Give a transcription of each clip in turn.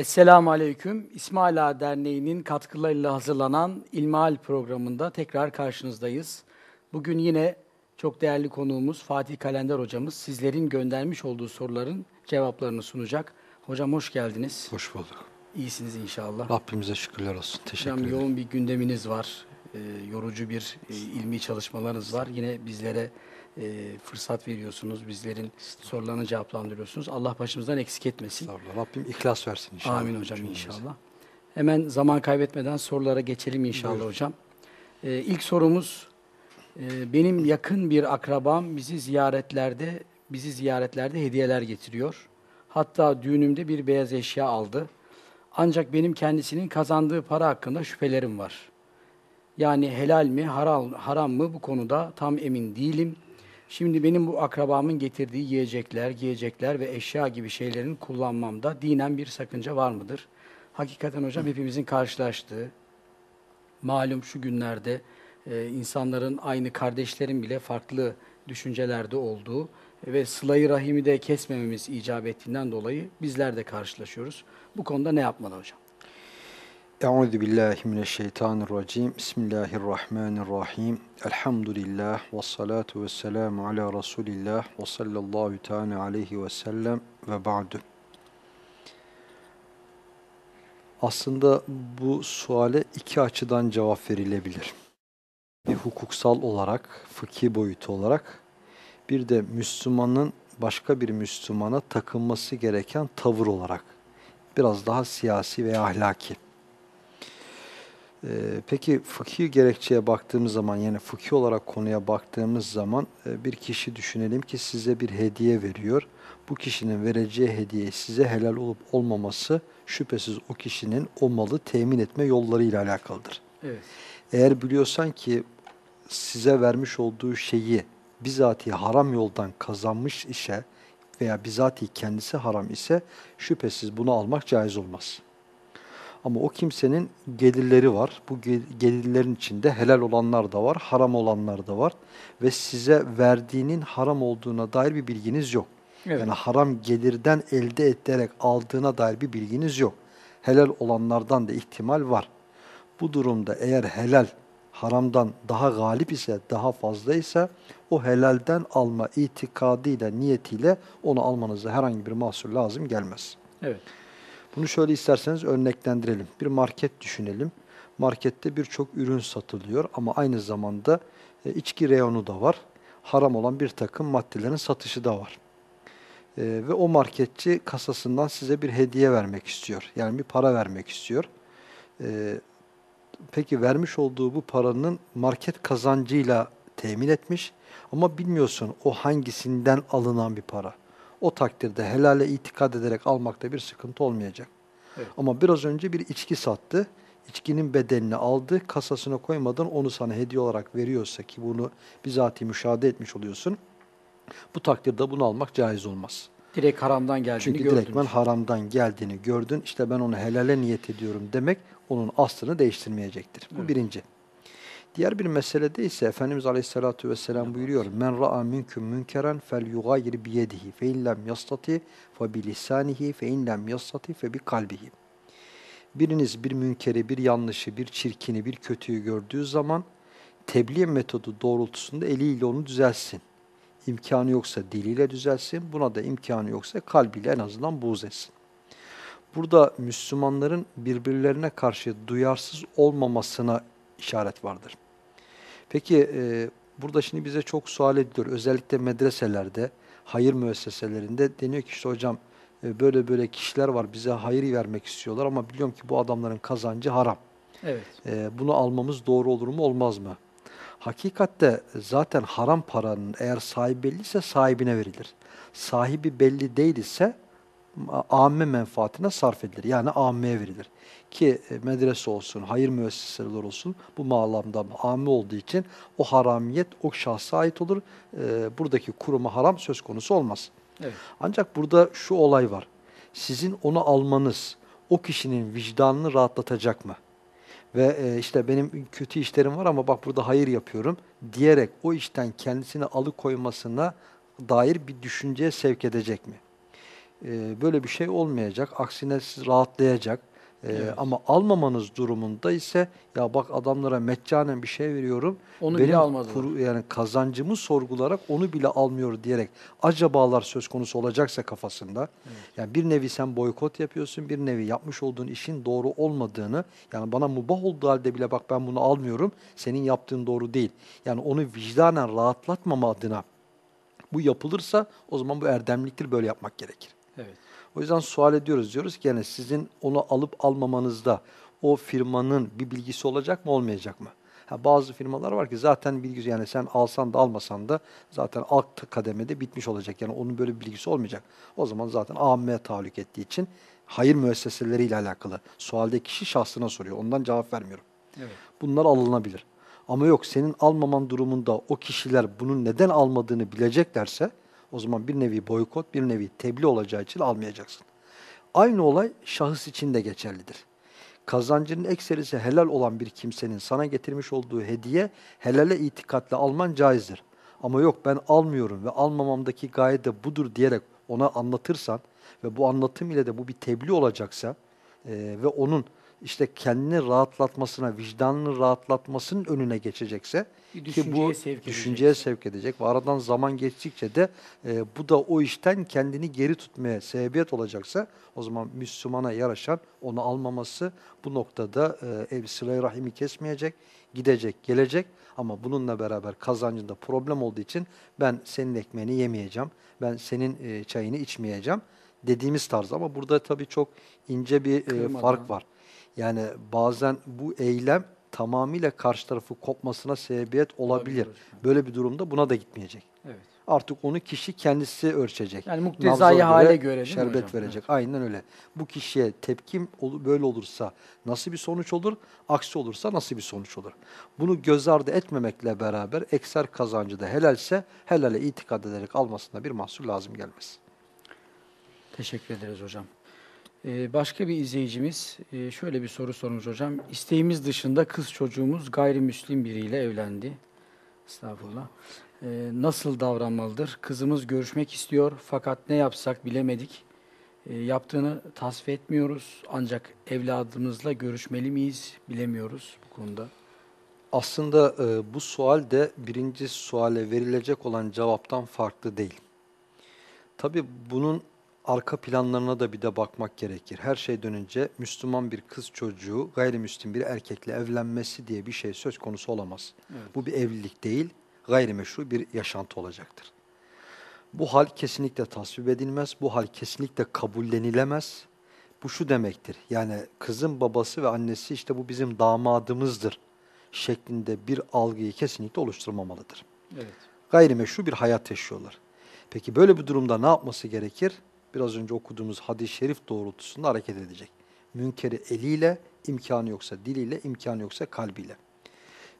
Esselamu Aleyküm. İsmail Ağa Derneği'nin katkılarıyla hazırlanan İlmihal programında tekrar karşınızdayız. Bugün yine çok değerli konuğumuz Fatih Kalender hocamız sizlerin göndermiş olduğu soruların cevaplarını sunacak. Hocam hoş geldiniz. Hoş bulduk. İyisiniz inşallah. Rabbimize şükürler olsun. Teşekkür Hocam ederim. yoğun bir gündeminiz var. Ee, yorucu bir e, ilmi çalışmalarınız var. Yine bizlere e, fırsat veriyorsunuz. Bizlerin sorularını cevaplandırıyorsunuz. Allah başımızdan eksik etmesin. Estağfurullah. Rabbim ihlas versin inşallah. Amin hocam cümlemize. inşallah. Hemen zaman kaybetmeden sorulara geçelim inşallah Buyurun. hocam. Ee, ilk sorumuz e, benim yakın bir akrabam bizi ziyaretlerde bizi ziyaretlerde hediyeler getiriyor. Hatta düğünümde bir beyaz eşya aldı. Ancak benim kendisinin kazandığı para hakkında şüphelerim var. Yani helal mi, haram, haram mı bu konuda tam emin değilim. Şimdi benim bu akrabamın getirdiği yiyecekler, giyecekler ve eşya gibi şeylerin kullanmamda dinen bir sakınca var mıdır? Hakikaten hocam hepimizin karşılaştığı, malum şu günlerde e, insanların aynı kardeşlerin bile farklı düşüncelerde olduğu ve sılayı rahimi de kesmememiz icap ettiğinden dolayı bizler de karşılaşıyoruz. Bu konuda ne yapmalı hocam? Euzu billahi mineşşeytanirracim. Bismillahirrahmanirrahim. Elhamdülillah ve salatu vesselamu ala Resulillah ve sallallahu teala aleyhi ve sellem ve ba'du. Aslında bu suale iki açıdan cevap verilebilir. Bir hukuksal olarak, fıkhi boyutu olarak, bir de Müslümanın başka bir Müslümana takınması gereken tavır olarak. Biraz daha siyasi ve ahlaki. Ee, peki fıkhi gerekçeye baktığımız zaman yani fıkhi olarak konuya baktığımız zaman e, bir kişi düşünelim ki size bir hediye veriyor. Bu kişinin vereceği hediye size helal olup olmaması şüphesiz o kişinin o malı temin etme yollarıyla alakalıdır. Evet. Eğer biliyorsan ki size vermiş olduğu şeyi bizatihi haram yoldan kazanmış ise veya bizatihi kendisi haram ise şüphesiz bunu almak caiz olmaz. Ama o kimsenin gelirleri var. Bu gel- gelirlerin içinde helal olanlar da var, haram olanlar da var. Ve size verdiğinin haram olduğuna dair bir bilginiz yok. Evet. Yani haram gelirden elde ederek aldığına dair bir bilginiz yok. Helal olanlardan da ihtimal var. Bu durumda eğer helal haramdan daha galip ise, daha fazla ise o helalden alma itikadıyla, niyetiyle onu almanıza herhangi bir mahsur lazım gelmez. Evet. Bunu şöyle isterseniz örneklendirelim. Bir market düşünelim. Markette birçok ürün satılıyor ama aynı zamanda e, içki reyonu da var. Haram olan bir takım maddelerin satışı da var. E, ve o marketçi kasasından size bir hediye vermek istiyor. Yani bir para vermek istiyor. E, peki vermiş olduğu bu paranın market kazancıyla temin etmiş ama bilmiyorsun o hangisinden alınan bir para. O takdirde helale itikad ederek almakta bir sıkıntı olmayacak. Evet. Ama biraz önce bir içki sattı. İçkinin bedelini aldı, kasasına koymadan onu sana hediye olarak veriyorsa ki bunu bizatihi müşahede etmiş oluyorsun. Bu takdirde bunu almak caiz olmaz. Direkt haramdan geldiğini Çünkü gördünüz. direktmen haramdan geldiğini gördün. İşte ben onu helale niyet ediyorum demek onun aslını değiştirmeyecektir. Bu Evet. birinci. Diğer bir meselede ise Efendimiz Aleyhisselatü Vesselam buyuruyor. Men ra'a minkum münkeren fel yugayir biyedihi fe in lem yastati fe bi lisanihi fe in lem yastati fe bi kalbihi. Biriniz bir münkeri, bir yanlışı, bir çirkini, bir kötüyü gördüğü zaman tebliğ metodu doğrultusunda eliyle onu düzelsin. İmkanı yoksa diliyle düzelsin. Buna da imkanı yoksa kalbiyle en azından buğz etsin. Burada Müslümanların birbirlerine karşı duyarsız olmamasına işaret vardır. Peki e, burada şimdi bize çok sual ediliyor. Özellikle medreselerde, hayır müesseselerinde deniyor ki işte hocam e, böyle böyle kişiler var bize hayır vermek istiyorlar ama biliyorum ki bu adamların kazancı haram. Evet. E, bunu almamız doğru olur mu olmaz mı? Hakikatte zaten haram paranın eğer sahibi belliyse sahibine verilir. Sahibi belli değil ise amme menfaatine sarf edilir. Yani ammeye verilir. Ki e, medrese olsun, hayır müesseseler olsun bu bağlamda amme olduğu için o haramiyet o şahsa ait olur. E, buradaki kuruma haram söz konusu olmaz. Evet. Ancak burada şu olay var. Sizin onu almanız o kişinin vicdanını rahatlatacak mı? Ve e, işte benim kötü işlerim var ama bak burada hayır yapıyorum diyerek o işten kendisini alıkoymasına dair bir düşünceye sevk edecek mi? E, böyle bir şey olmayacak. Aksine siz rahatlayacak. E, Evet. Ama almamanız durumunda ise ya bak adamlara meccanen bir şey veriyorum. Onu benim bile almadılar. kuru- yani kazancımı sorgularak onu bile almıyor diyerek acabalar söz konusu olacaksa kafasında yani bir nevi sen boykot yapıyorsun bir nevi yapmış olduğun işin doğru olmadığını yani bana mubah olduğu halde bile bak ben bunu almıyorum senin yaptığın doğru değil. Yani onu vicdanen rahatlatmama adına bu yapılırsa o zaman bu erdemliktir böyle yapmak gerekir. Evet. O yüzden sual ediyoruz diyoruz ki yani sizin onu alıp almamanızda o firmanın bir bilgisi olacak mı olmayacak mı? Ha, bazı firmalar var ki zaten bilgisi yani sen alsan da almasan da zaten alt kademede bitmiş olacak. Yani onun böyle bir bilgisi olmayacak. O zaman zaten AMM'ye tahallük ettiği için hayır müesseseleriyle alakalı sualde kişi şahsına soruyor. Ondan cevap vermiyorum. Evet. Bunlar alınabilir. Ama yok senin almaman durumunda o kişiler bunun neden almadığını bileceklerse o zaman bir nevi boykot, bir nevi tebliğ olacağı için almayacaksın. Aynı olay şahıs için de geçerlidir. Kazancının ekserisi helal olan bir kimsenin sana getirmiş olduğu hediye helale itikatle alman caizdir. Ama yok ben almıyorum ve almamamdaki gaye de budur diyerek ona anlatırsan ve bu anlatım ile de bu bir tebliğ olacaksa e, ve onun işte kendini rahatlatmasına, vicdanını rahatlatmasının önüne geçecekse Bir ki bu sevk edecek. düşünceye sevk edecek ve aradan zaman geçtikçe de e, bu da o işten kendini geri tutmaya sebebiyet olacaksa o zaman Müslümana yaraşan onu almaması bu noktada e, ev sırayı rahimi kesmeyecek, gidecek, gelecek ama bununla beraber kazancında problem olduğu için ben senin ekmeğini yemeyeceğim, ben senin e, çayını içmeyeceğim dediğimiz tarz ama burada tabii çok ince bir e, fark var. Yani bazen bu eylem tamamıyla karşı tarafı kopmasına sebebiyet olabilir. Olabilir. Böyle bir durumda buna da gitmeyecek. Evet. Artık onu kişi kendisi ölçecek. Yani muktezai hale göre şerbet hocam? verecek. Aynen öyle. Bu kişiye tepkim böyle olursa nasıl bir sonuç olur? Aksi olursa nasıl bir sonuç olur? Bunu göz ardı etmemekle beraber ekser kazancı da helalse helale itikad ederek almasında bir mahsur lazım gelmez. Teşekkür ederiz hocam. Ee, başka bir izleyicimiz e, şöyle bir soru sormuş hocam. İsteğimiz dışında kız çocuğumuz gayrimüslim biriyle evlendi. Estağfurullah. Ee, nasıl davranmalıdır? Kızımız görüşmek istiyor fakat ne yapsak bilemedik. Ee, yaptığını tasvip etmiyoruz ancak evladımızla görüşmeli miyiz bilemiyoruz bu konuda. Aslında e, bu sual de birinci suale verilecek olan cevaptan farklı değil. Tabii bunun arka planlarına da bir de bakmak gerekir. Her şeyden önce Müslüman bir kız çocuğu gayrimüslim bir erkekle evlenmesi diye bir şey söz konusu olamaz. Evet. Bu bir evlilik değil, gayrimeşru bir yaşantı olacaktır. Bu hal kesinlikle tasvip edilmez, bu hal kesinlikle kabullenilemez. Bu şu demektir, yani kızın babası ve annesi işte bu bizim damadımızdır şeklinde bir algıyı kesinlikle oluşturmamalıdır. Evet. Gayrimeşru bir hayat yaşıyorlar. Peki böyle bir durumda ne yapması gerekir? Biraz önce okuduğumuz hadis-i şerif doğrultusunda hareket edecek. Münkeri eliyle, imkanı yoksa diliyle, imkanı yoksa kalbiyle.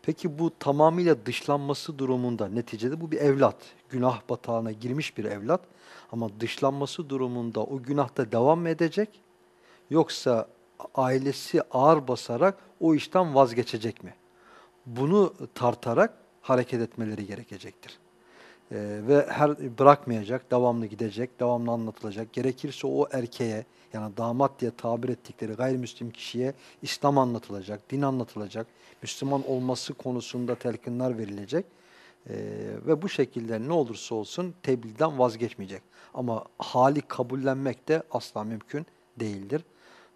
Peki bu tamamıyla dışlanması durumunda neticede bu bir evlat. Günah batağına girmiş bir evlat. Ama dışlanması durumunda o günahta devam mı edecek? Yoksa ailesi ağır basarak o işten vazgeçecek mi? Bunu tartarak hareket etmeleri gerekecektir. Ee, ve her bırakmayacak, devamlı gidecek, devamlı anlatılacak. Gerekirse o erkeğe yani damat diye tabir ettikleri gayrimüslim kişiye İslam anlatılacak, din anlatılacak, Müslüman olması konusunda telkinler verilecek. Ee, ve bu şekilde ne olursa olsun tebliğden vazgeçmeyecek. Ama hali kabullenmek de asla mümkün değildir.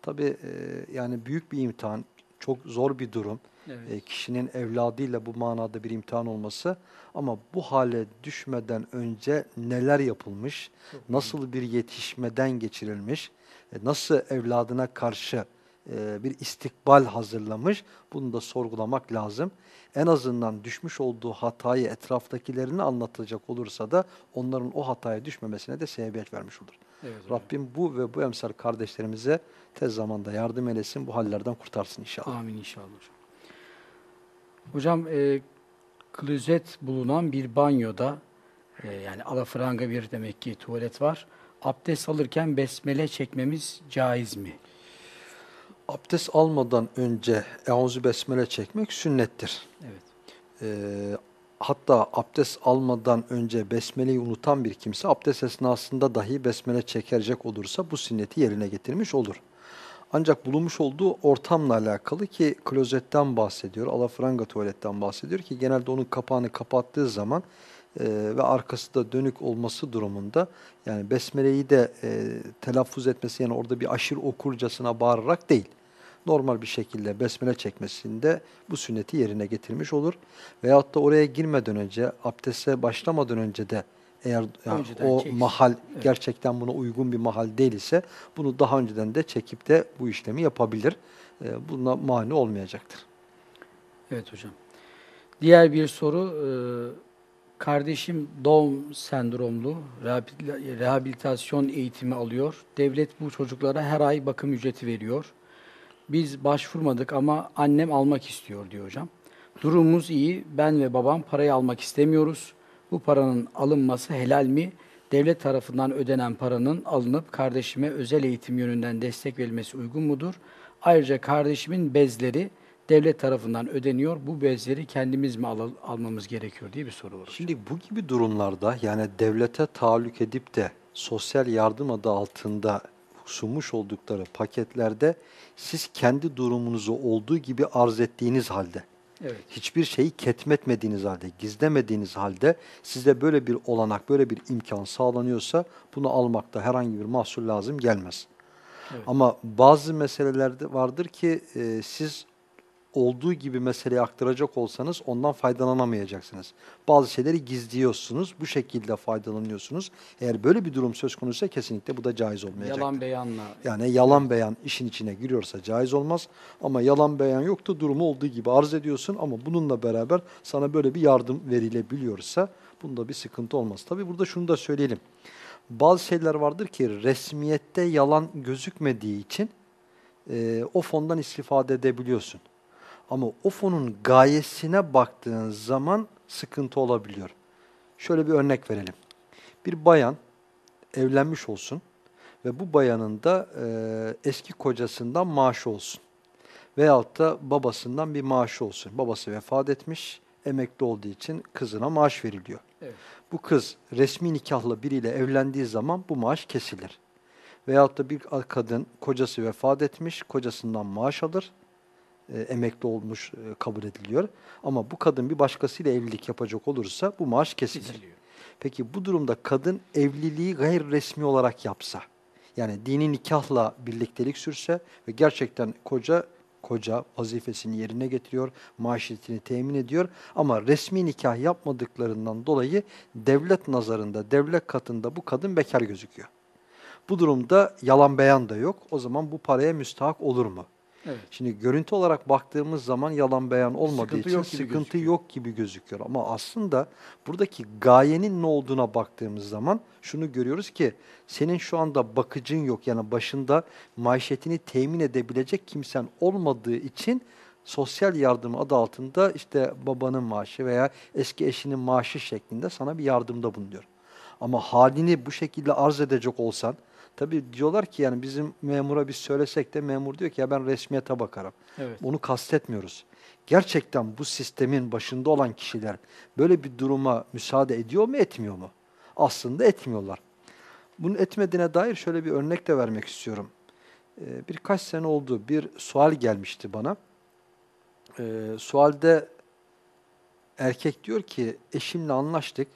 Tabii e, yani büyük bir imtihan, çok zor bir durum Evet. e, kişinin evladıyla bu manada bir imtihan olması ama bu hale düşmeden önce neler yapılmış, nasıl bir yetişmeden geçirilmiş, e, nasıl evladına karşı e, bir istikbal hazırlamış bunu da sorgulamak lazım. En azından düşmüş olduğu hatayı etraftakilerine anlatacak olursa da onların o hataya düşmemesine de sebebiyet vermiş olur. Evet. Rabbim bu ve bu emsal kardeşlerimize tez zamanda yardım eylesin, bu hallerden kurtarsın inşallah. Amin inşallah hocam. E, klozet bulunan bir banyoda e, yani alafranga bir demek ki tuvalet var. Abdest alırken besmele çekmemiz caiz mi? Abdest almadan önce Euzu Besmele çekmek sünnettir. Evet. Ee, hatta abdest almadan önce besmeleyi unutan bir kimse abdest esnasında dahi besmele çekerecek olursa bu sünneti yerine getirmiş olur. Ancak bulunmuş olduğu ortamla alakalı ki klozetten bahsediyor, alafranga tuvaletten bahsediyor ki genelde onun kapağını kapattığı zaman e, ve arkası da dönük olması durumunda yani besmeleyi de e, telaffuz etmesi yani orada bir aşırı okurcasına bağırarak değil normal bir şekilde besmele çekmesinde bu sünneti yerine getirmiş olur. Veyahut da oraya girmeden önce, abdeste başlamadan önce de eğer yani o çeksin. mahal evet. gerçekten buna uygun bir mahal değil ise bunu daha önceden de çekip de bu işlemi yapabilir. E, buna mani olmayacaktır. Evet hocam. Diğer bir soru, e, kardeşim Down sendromlu rehabilitasyon eğitimi alıyor. Devlet bu çocuklara her ay bakım ücreti veriyor. Biz başvurmadık ama annem almak istiyor diyor hocam. Durumumuz iyi. Ben ve babam parayı almak istemiyoruz. Bu paranın alınması helal mi? Devlet tarafından ödenen paranın alınıp kardeşime özel eğitim yönünden destek verilmesi uygun mudur? Ayrıca kardeşimin bezleri devlet tarafından ödeniyor. Bu bezleri kendimiz mi al almamız gerekiyor diye bir soru var. Şimdi bu gibi durumlarda yani devlete tahallük edip de sosyal yardım adı altında sunmuş oldukları paketlerde siz kendi durumunuzu olduğu gibi arz ettiğiniz halde, evet. hiçbir şeyi ketmetmediğiniz halde, gizlemediğiniz halde size böyle bir olanak, böyle bir imkan sağlanıyorsa bunu almakta herhangi bir mahsur lazım gelmez. Evet. Ama bazı meselelerde vardır ki e, siz olduğu gibi meseleyi aktaracak olsanız ondan faydalanamayacaksınız. Bazı şeyleri gizliyorsunuz, bu şekilde faydalanıyorsunuz. Eğer böyle bir durum söz konusuysa kesinlikle bu da caiz olmayacak. Yalan beyanla. Yani yalan beyan işin içine giriyorsa caiz olmaz. Ama yalan beyan yoktu, durumu olduğu gibi arz ediyorsun ama bununla beraber sana böyle bir yardım verilebiliyorsa bunda bir sıkıntı olmaz. Tabi burada şunu da söyleyelim. Bazı şeyler vardır ki resmiyette yalan gözükmediği için e, o fondan istifade edebiliyorsun. Ama o fonun gayesine baktığın zaman sıkıntı olabiliyor. Şöyle bir örnek verelim. Bir bayan evlenmiş olsun ve bu bayanın da e, eski kocasından maaşı olsun. Veyahut da babasından bir maaşı olsun. Babası vefat etmiş, emekli olduğu için kızına maaş veriliyor. Evet. Bu kız resmi nikahla biriyle evlendiği zaman bu maaş kesilir. Veyahut da bir kadın kocası vefat etmiş, kocasından maaş alır e, emekli olmuş e, kabul ediliyor. Ama bu kadın bir başkasıyla evlilik yapacak olursa bu maaş kesilir. Kesiliyor. Peki bu durumda kadın evliliği gayri resmi olarak yapsa, yani dini nikahla birliktelik sürse ve gerçekten koca koca vazifesini yerine getiriyor, maaşetini temin ediyor ama resmi nikah yapmadıklarından dolayı devlet nazarında, devlet katında bu kadın bekar gözüküyor. Bu durumda yalan beyan da yok. O zaman bu paraya müstahak olur mu? Evet. Şimdi görüntü olarak baktığımız zaman yalan beyan olmadığı sıkıntı için yok sıkıntı gözüküyor. yok gibi gözüküyor. Ama aslında buradaki gayenin ne olduğuna baktığımız zaman şunu görüyoruz ki senin şu anda bakıcın yok. Yani başında maişetini temin edebilecek kimsen olmadığı için sosyal yardım adı altında işte babanın maaşı veya eski eşinin maaşı şeklinde sana bir yardımda bulunuyor. Ama halini bu şekilde arz edecek olsan, Tabii diyorlar ki yani bizim memura biz söylesek de memur diyor ki ya ben resmiyete bakarım. Evet. Onu kastetmiyoruz. Gerçekten bu sistemin başında olan kişiler böyle bir duruma müsaade ediyor mu etmiyor mu? Aslında etmiyorlar. Bunun etmediğine dair şöyle bir örnek de vermek istiyorum. Ee, birkaç sene oldu bir sual gelmişti bana. Ee, sualde erkek diyor ki eşimle anlaştık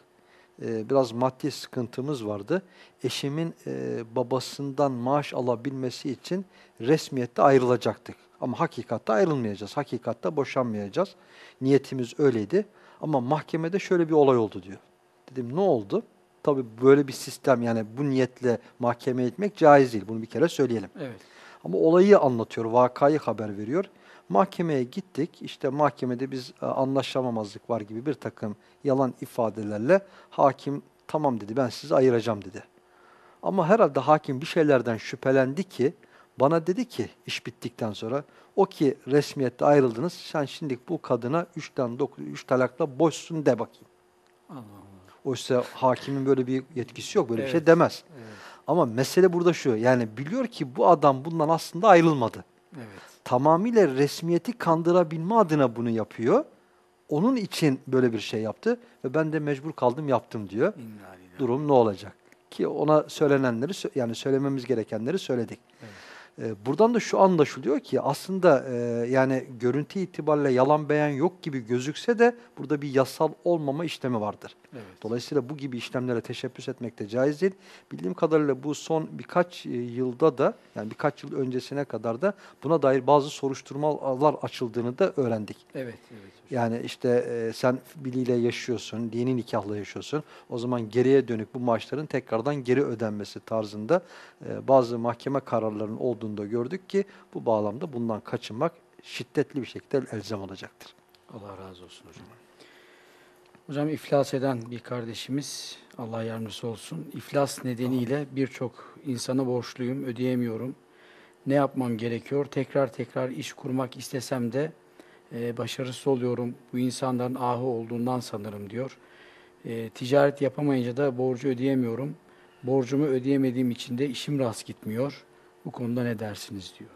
e, biraz maddi sıkıntımız vardı. Eşimin e, babasından maaş alabilmesi için resmiyette ayrılacaktık. Ama hakikatte ayrılmayacağız. Hakikatte boşanmayacağız. Niyetimiz öyleydi. Ama mahkemede şöyle bir olay oldu diyor. Dedim ne oldu? Tabi böyle bir sistem yani bu niyetle mahkemeye gitmek caiz değil. Bunu bir kere söyleyelim. Evet. Ama olayı anlatıyor, vakayı haber veriyor. Mahkemeye gittik. İşte mahkemede biz e, anlaşamamazlık var gibi bir takım yalan ifadelerle hakim tamam dedi ben sizi ayıracağım dedi. Ama herhalde hakim bir şeylerden şüphelendi ki bana dedi ki iş bittikten sonra o ki resmiyette ayrıldınız sen şimdi bu kadına üçten dokuz, üç talakla boşsun de bakayım. Allah Allah. Oysa hakimin böyle bir yetkisi yok böyle evet. bir şey demez. Evet. Ama mesele burada şu yani biliyor ki bu adam bundan aslında ayrılmadı. Evet tamamıyla resmiyeti kandırabilme adına bunu yapıyor. onun için böyle bir şey yaptı ve ben de mecbur kaldım yaptım diyor. Durum ne olacak? Ki ona söylenenleri sö- yani söylememiz gerekenleri söyledik. Evet. Ee, buradan da şu anlaşılıyor ki aslında e, yani görüntü itibariyle yalan beyan yok gibi gözükse de burada bir yasal olmama işlemi vardır. Evet. Dolayısıyla bu gibi işlemlere teşebbüs etmek de caiz değil. Bildiğim kadarıyla bu son birkaç e, yılda da yani birkaç yıl öncesine kadar da buna dair bazı soruşturmalar açıldığını da öğrendik. Evet, evet. Yani işte e, sen biliyle yaşıyorsun, dini nikahla yaşıyorsun. O zaman geriye dönük bu maaşların tekrardan geri ödenmesi tarzında e, bazı mahkeme kararlarının olduğunu da gördük ki bu bağlamda bundan kaçınmak şiddetli bir şekilde elzem olacaktır. Allah razı olsun hocam. Hocam iflas eden bir kardeşimiz, Allah yardımcısı olsun. İflas nedeniyle birçok insana borçluyum, ödeyemiyorum. Ne yapmam gerekiyor? Tekrar tekrar iş kurmak istesem de e, başarısız oluyorum. Bu insanların ahı olduğundan sanırım diyor. E, ticaret yapamayınca da borcu ödeyemiyorum. Borcumu ödeyemediğim için de işim rast gitmiyor. Bu konuda ne dersiniz diyor.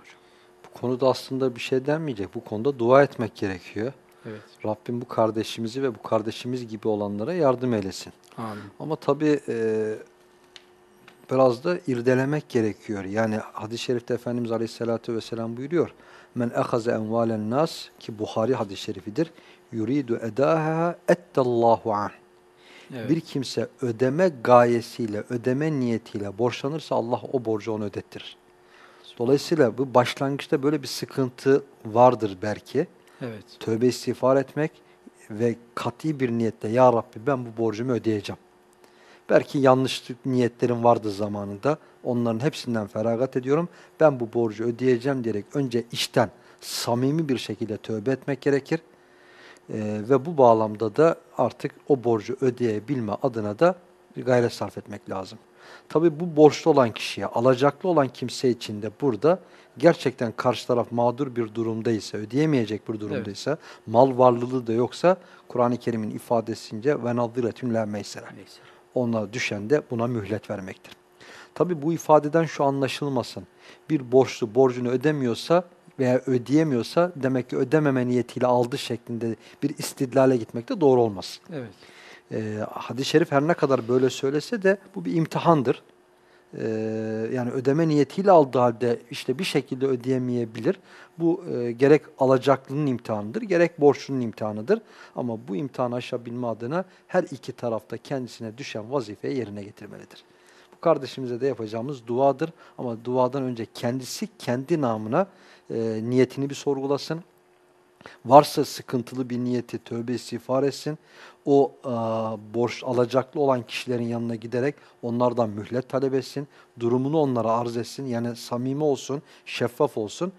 Bu konuda aslında bir şey denmeyecek. Bu konuda dua etmek gerekiyor. Evet. Rabbim bu kardeşimizi ve bu kardeşimiz gibi olanlara yardım eylesin. Amin. Ama tabii e, biraz da irdelemek gerekiyor. Yani hadis-i şerifte Efendimiz Aleyhisselatü Vesselam buyuruyor. Men ehaze envalen nas ki Buhari hadis-i şerifidir. Yuridu edaha ettallahu an. Evet. Bir kimse ödeme gayesiyle, ödeme niyetiyle borçlanırsa Allah o borcu onu ödettirir. Dolayısıyla bu başlangıçta böyle bir sıkıntı vardır belki. Evet. Tövbe istiğfar etmek ve kat'i bir niyetle Ya Rabbi ben bu borcumu ödeyeceğim. Belki yanlışlık niyetlerim vardı zamanında. Onların hepsinden feragat ediyorum. Ben bu borcu ödeyeceğim diyerek önce işten samimi bir şekilde tövbe etmek gerekir. Ee, ve bu bağlamda da artık o borcu ödeyebilme adına da gayret sarf etmek lazım. Tabii bu borçlu olan kişiye, alacaklı olan kimse için de burada gerçekten karşı taraf mağdur bir durumdaysa, ödeyemeyecek bir durumdaysa, mal varlılığı da yoksa Kur'an-ı Kerim'in ifadesince ve nadhiretün la meysere. Ona düşen de buna mühlet vermektir. Tabi bu ifadeden şu anlaşılmasın. Bir borçlu borcunu ödemiyorsa veya ödeyemiyorsa demek ki ödememe niyetiyle aldı şeklinde bir istidlale gitmek de doğru olmaz. Evet. Ee, hadis-i şerif her ne kadar böyle söylese de bu bir imtihandır. Ee, yani ödeme niyetiyle aldığı halde işte bir şekilde ödeyemeyebilir. Bu e, gerek alacaklının imtihanıdır, gerek borçlunun imtihanıdır. Ama bu imtihanı aşabilme adına her iki tarafta kendisine düşen vazifeyi yerine getirmelidir. Bu kardeşimize de yapacağımız duadır. Ama duadan önce kendisi kendi namına e, niyetini bir sorgulasın. Varsa sıkıntılı bir niyeti tövbe istiğfar etsin. O e, borç alacaklı olan kişilerin yanına giderek onlardan mühlet talep etsin. Durumunu onlara arz etsin. Yani samimi olsun, şeffaf olsun.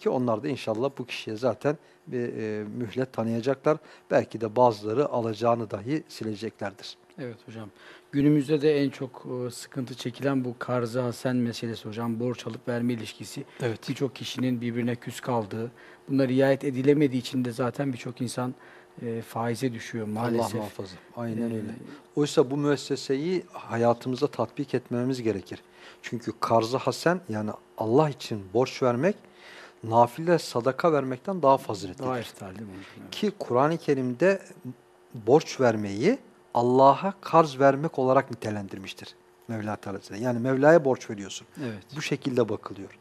Ki onlar da inşallah bu kişiye zaten bir e, mühlet tanıyacaklar. Belki de bazıları alacağını dahi sileceklerdir. Evet hocam. Günümüzde de en çok e, sıkıntı çekilen bu karzı hasen meselesi hocam. Borç alıp verme ilişkisi. Evet. Birçok kişinin birbirine küs kaldığı, buna riayet edilemediği için de zaten birçok insan e, faize düşüyor maalesef. Allah muhafaza. Aynen Ee, öyle. Oysa bu müesseseyi hayatımıza tatbik etmemiz gerekir. Çünkü karzı hasen yani Allah için borç vermek nafile sadaka vermekten daha faziletlidir. Daha eftal değil mi? Evet. Ki Kur'an-ı Kerim'de borç vermeyi Allah'a karz vermek olarak nitelendirmiştir. Mevla Teala. Yani Mevla'ya borç veriyorsun. Evet. Bu şekilde bakılıyor.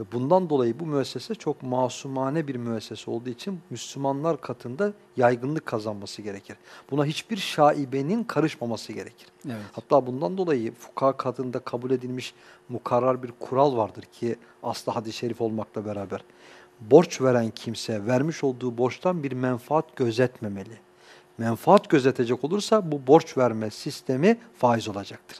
Ve bundan dolayı bu müessese çok masumane bir müessese olduğu için Müslümanlar katında yaygınlık kazanması gerekir. Buna hiçbir şaibenin karışmaması gerekir. Evet. Hatta bundan dolayı fukaha katında kabul edilmiş mukarrar bir kural vardır ki aslı hadis-i şerif olmakla beraber. Borç veren kimse vermiş olduğu borçtan bir menfaat gözetmemeli. Menfaat gözetecek olursa bu borç verme sistemi faiz olacaktır.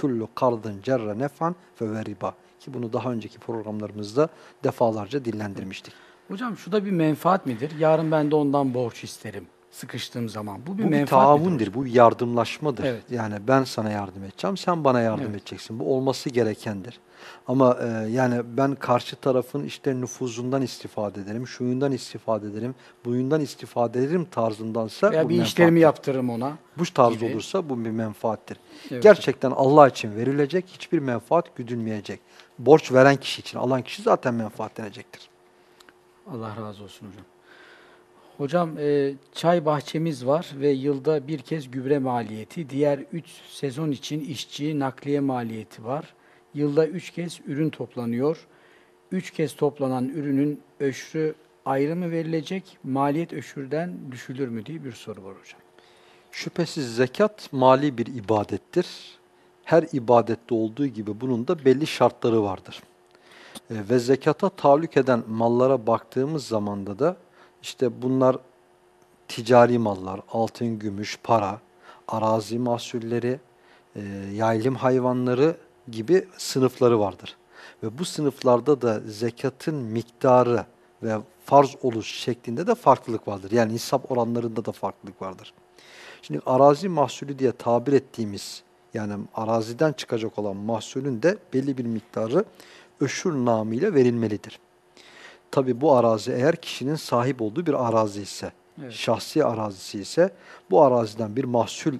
Kullu kardın cerre nefan fe riba ki bunu daha önceki programlarımızda defalarca dillendirmiştik. Hocam şu da bir menfaat midir? Yarın ben de ondan borç isterim sıkıştığım zaman. Bu bir Bu bir taavundur, bu bir yardımlaşmadır. Evet. Yani ben sana yardım edeceğim, sen bana yardım Evet. edeceksin. Bu olması gerekendir. Ama e, yani ben karşı tarafın işte nüfuzundan istifade ederim, şuyundan istifade ederim, buyundan istifade ederim tarzındansa Veya bu bir menfaattir. işlerimi yaptırırım ona. Bu tarz gibi. olursa bu bir menfaattir. Evet. Gerçekten Allah için verilecek hiçbir menfaat güdülmeyecek. Borç veren kişi için, alan kişi zaten menfaatlenecektir. Allah razı olsun hocam. Hocam e, çay bahçemiz var ve yılda bir kez gübre maliyeti, diğer 3 sezon için işçi nakliye maliyeti var. Yılda 3 kez ürün toplanıyor. 3 kez toplanan ürünün öşrü ayrı mı verilecek, maliyet öşürden düşülür mü diye bir soru var hocam. Şüphesiz zekat mali bir ibadettir. Her ibadette olduğu gibi bunun da belli şartları vardır. E, ve zekata tahallük eden mallara baktığımız zamanda da işte bunlar ticari mallar, altın, gümüş, para, arazi mahsulleri, e, yaylım hayvanları gibi sınıfları vardır. Ve bu sınıflarda da zekatın miktarı ve farz oluş şeklinde de farklılık vardır. Yani nisap oranlarında da farklılık vardır. Şimdi arazi mahsulü diye tabir ettiğimiz yani araziden çıkacak olan mahsulün de belli bir miktarı öşür namıyla verilmelidir. Tabi bu arazi eğer kişinin sahip olduğu bir arazi ise, evet. şahsi arazisi ise, bu araziden bir mahsul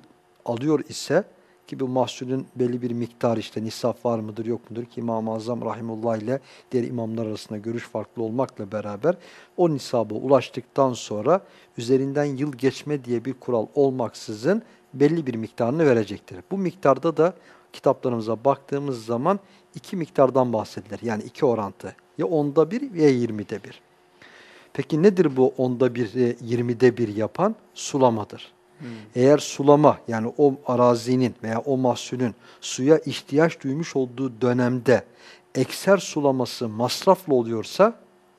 alıyor ise ki bu mahsulün belli bir miktar işte nisaf var mıdır yok mudur ki İmam-ı Azam Rahimullah ile diğer imamlar arasında görüş farklı olmakla beraber o nisaba ulaştıktan sonra üzerinden yıl geçme diye bir kural olmaksızın belli bir miktarını verecektir. Bu miktarda da kitaplarımıza baktığımız zaman iki miktardan bahsedilir. Yani iki orantı. Ya onda bir ya yirmide bir. Peki nedir bu onda bir, e, yirmide bir yapan? Sulamadır. Hmm. Eğer sulama yani o arazinin veya o mahsulün suya ihtiyaç duymuş olduğu dönemde ekser sulaması masraflı oluyorsa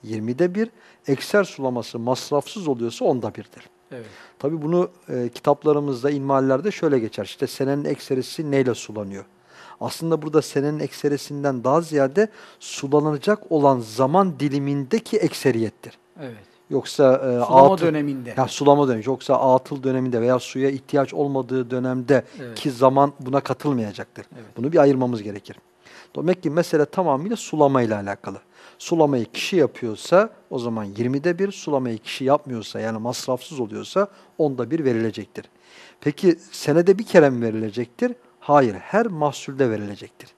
20'de bir, ekser sulaması masrafsız oluyorsa onda birdir. Evet. Tabi bunu e, kitaplarımızda, ilmihallerde şöyle geçer. İşte senenin ekserisi neyle sulanıyor? Aslında burada senenin ekserisinden daha ziyade sulanacak olan zaman dilimindeki ekseriyettir. Evet. Yoksa e, sulama atıl, döneminde. Ya sulama dönemi. Yoksa atıl döneminde veya suya ihtiyaç olmadığı dönemde evet. ki zaman buna katılmayacaktır. Evet. Bunu bir ayırmamız gerekir. Demek ki mesele tamamıyla sulama ile alakalı. Sulamayı kişi yapıyorsa o zaman 20'de bir, sulamayı kişi yapmıyorsa yani masrafsız oluyorsa onda bir verilecektir. Peki senede bir kere mi verilecektir? Hayır, her mahsulde verilecektir.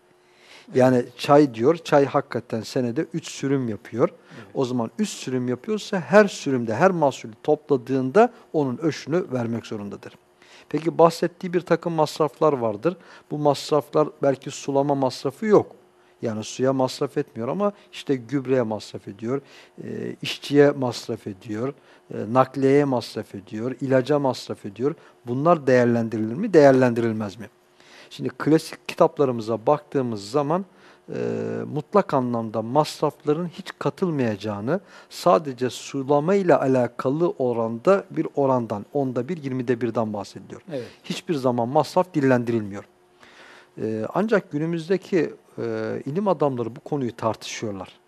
Yani çay diyor, çay hakikaten senede 3 sürüm yapıyor. Evet. O zaman 3 sürüm yapıyorsa her sürümde, her mahsulü topladığında onun öşünü vermek zorundadır. Peki bahsettiği bir takım masraflar vardır. Bu masraflar belki sulama masrafı yok. Yani suya masraf etmiyor ama işte gübreye masraf ediyor, e, işçiye masraf ediyor, e, nakliyeye masraf ediyor, ilaca masraf ediyor. Bunlar değerlendirilir mi, değerlendirilmez mi? Şimdi klasik kitaplarımıza baktığımız zaman e, mutlak anlamda masrafların hiç katılmayacağını sadece sulama ile alakalı oranda bir orandan, onda bir, yirmide birden bahsediliyor. Evet. Hiçbir zaman masraf dillendirilmiyor. E, ancak günümüzdeki e, ilim adamları bu konuyu tartışıyorlar.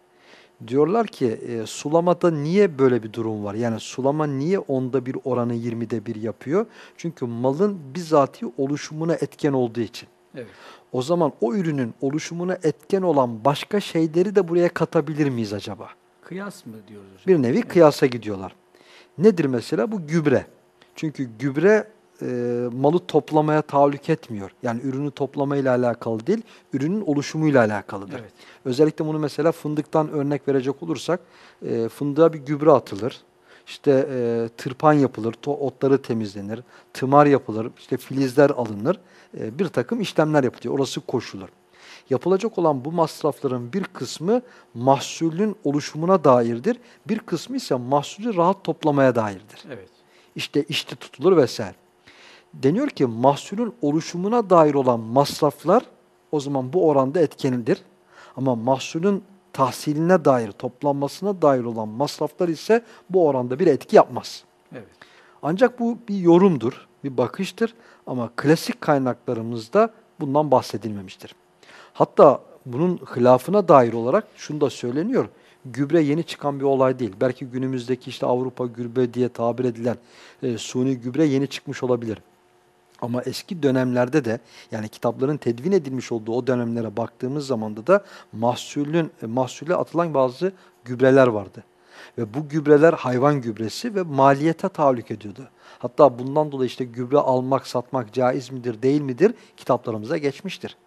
Diyorlar ki e, sulamada niye böyle bir durum var? Yani sulama niye onda bir oranı yirmide bir yapıyor? Çünkü malın bizatihi oluşumuna etken olduğu için. Evet. O zaman o ürünün oluşumuna etken olan başka şeyleri de buraya katabilir miyiz acaba? Kıyas mı diyoruz hocam? Bir nevi evet. kıyasa gidiyorlar. Nedir mesela? Bu gübre. Çünkü gübre e, malı toplamaya tahallük etmiyor. Yani ürünü toplamayla alakalı değil, ürünün oluşumuyla alakalıdır. Evet. Özellikle bunu mesela fındıktan örnek verecek olursak, e, fındığa bir gübre atılır. İşte e, tırpan yapılır, to, otları temizlenir, tımar yapılır, işte filizler alınır. E, bir takım işlemler yapılıyor. Orası koşulur. Yapılacak olan bu masrafların bir kısmı mahsulün oluşumuna dairdir. Bir kısmı ise mahsulü rahat toplamaya dairdir. Evet. İşte işte tutulur vesaire. Deniyor ki mahsulün oluşumuna dair olan masraflar o zaman bu oranda etkenidir. Ama mahsulün tahsiline dair, toplanmasına dair olan masraflar ise bu oranda bir etki yapmaz. Evet. Ancak bu bir yorumdur, bir bakıştır ama klasik kaynaklarımızda bundan bahsedilmemiştir. Hatta bunun hilafına dair olarak şunu da söyleniyor. Gübre yeni çıkan bir olay değil. Belki günümüzdeki işte Avrupa gübre diye tabir edilen e, suni gübre yeni çıkmış olabilir. Ama eski dönemlerde de yani kitapların tedvin edilmiş olduğu o dönemlere baktığımız zamanda da mahsulün e, mahsule atılan bazı gübreler vardı. Ve bu gübreler hayvan gübresi ve maliyete tahallük ediyordu. Hatta bundan dolayı işte gübre almak, satmak caiz midir, değil midir kitaplarımıza geçmiştir.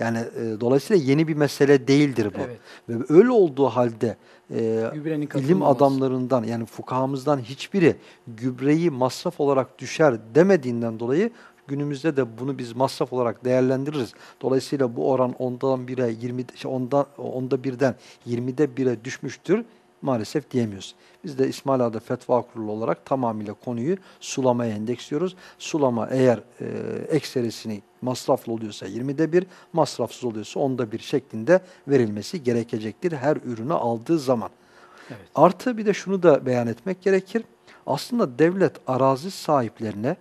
Yani e, dolayısıyla yeni bir mesele değildir bu. Evet. Ve öyle olduğu halde e, ilim adamlarından yani fukahamızdan hiçbiri gübreyi masraf olarak düşer demediğinden dolayı günümüzde de bunu biz masraf olarak değerlendiririz. Dolayısıyla bu oran ondan bire 20 şey, onda onda birden 20'de bire düşmüştür maalesef diyemiyoruz. Biz de İsmail Ağa'da Fetva Kurulu olarak tamamıyla konuyu sulamaya endeksliyoruz. Sulama eğer e, ekserisini masraflı oluyorsa 20'de bir, masrafsız oluyorsa onda bir şeklinde verilmesi gerekecektir her ürünü aldığı zaman. Evet. Artı bir de şunu da beyan etmek gerekir. Aslında devlet arazi sahiplerine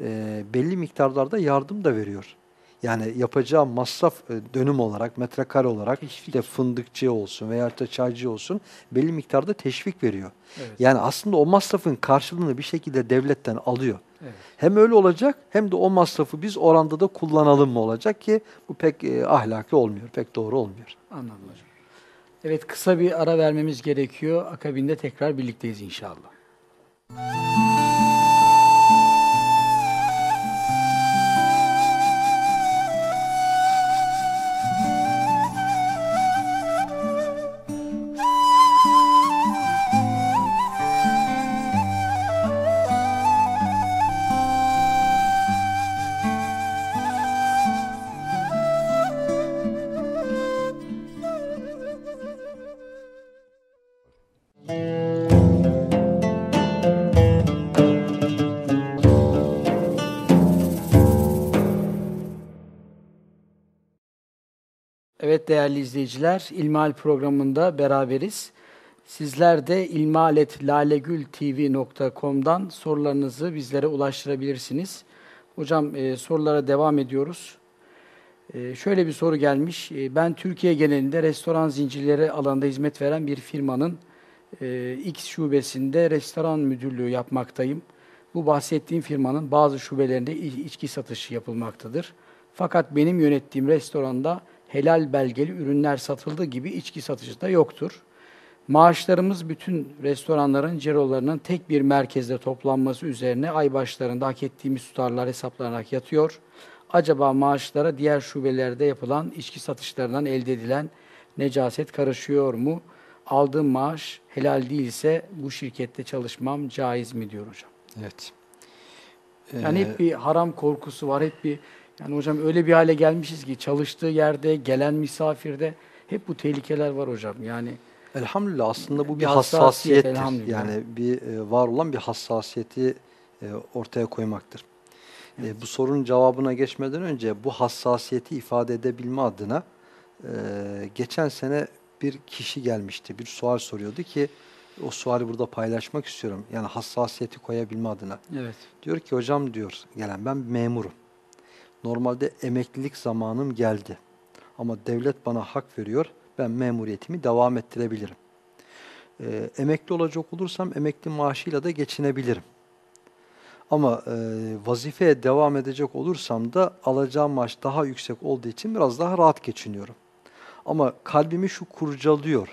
e, belli miktarlarda yardım da veriyor. Yani yapacağı masraf e, dönüm olarak, metrekare olarak Teşvik. işte fındıkçı olsun veya da çaycı olsun belli miktarda teşvik veriyor. Evet. Yani aslında o masrafın karşılığını bir şekilde devletten alıyor. Evet. Hem öyle olacak hem de o masrafı biz oranda da kullanalım mı olacak ki bu pek e, ahlaki olmuyor, pek doğru olmuyor. Anladım hocam. Evet kısa bir ara vermemiz gerekiyor. Akabinde tekrar birlikteyiz inşallah. Evet değerli izleyiciler, İlmihal programında beraberiz. Sizler de ilmihaletlalegültv.com'dan sorularınızı bizlere ulaştırabilirsiniz. Hocam e, sorulara devam ediyoruz. E, şöyle bir soru gelmiş. E, ben Türkiye genelinde restoran zincirleri alanında hizmet veren bir firmanın e, X şubesinde restoran müdürlüğü yapmaktayım. Bu bahsettiğim firmanın bazı şubelerinde içki satışı yapılmaktadır. Fakat benim yönettiğim restoranda helal belgeli ürünler satıldığı gibi içki satışı da yoktur. Maaşlarımız bütün restoranların cirolarının tek bir merkezde toplanması üzerine ay başlarında hak ettiğimiz tutarlar hesaplanarak yatıyor. Acaba maaşlara diğer şubelerde yapılan içki satışlarından elde edilen necaset karışıyor mu? Aldığım maaş helal değilse bu şirkette çalışmam caiz mi diyor hocam. Evet. Yani hep bir haram korkusu var, hep bir yani hocam öyle bir hale gelmişiz ki çalıştığı yerde, gelen misafirde hep bu tehlikeler var hocam. Yani Elhamdülillah aslında bu bir, Bir hassasiyet, hassasiyettir. elhamdülillah. Yani bir e, var olan bir hassasiyeti e, ortaya koymaktır. E, bu sorunun cevabına geçmeden önce bu hassasiyeti ifade edebilme adına e, geçen sene bir kişi gelmişti. Bir sual soruyordu ki o suali burada paylaşmak istiyorum. Yani hassasiyeti koyabilme adına. evet. Diyor ki hocam diyor gelen ben memurum. Normalde emeklilik zamanım geldi. Ama devlet bana hak veriyor. Ben memuriyetimi devam ettirebilirim. Ee, emekli olacak olursam emekli maaşıyla da geçinebilirim. Ama e, vazifeye devam edecek olursam da alacağım maaş daha yüksek olduğu için biraz daha rahat geçiniyorum. Ama kalbimi şu kurcalıyor.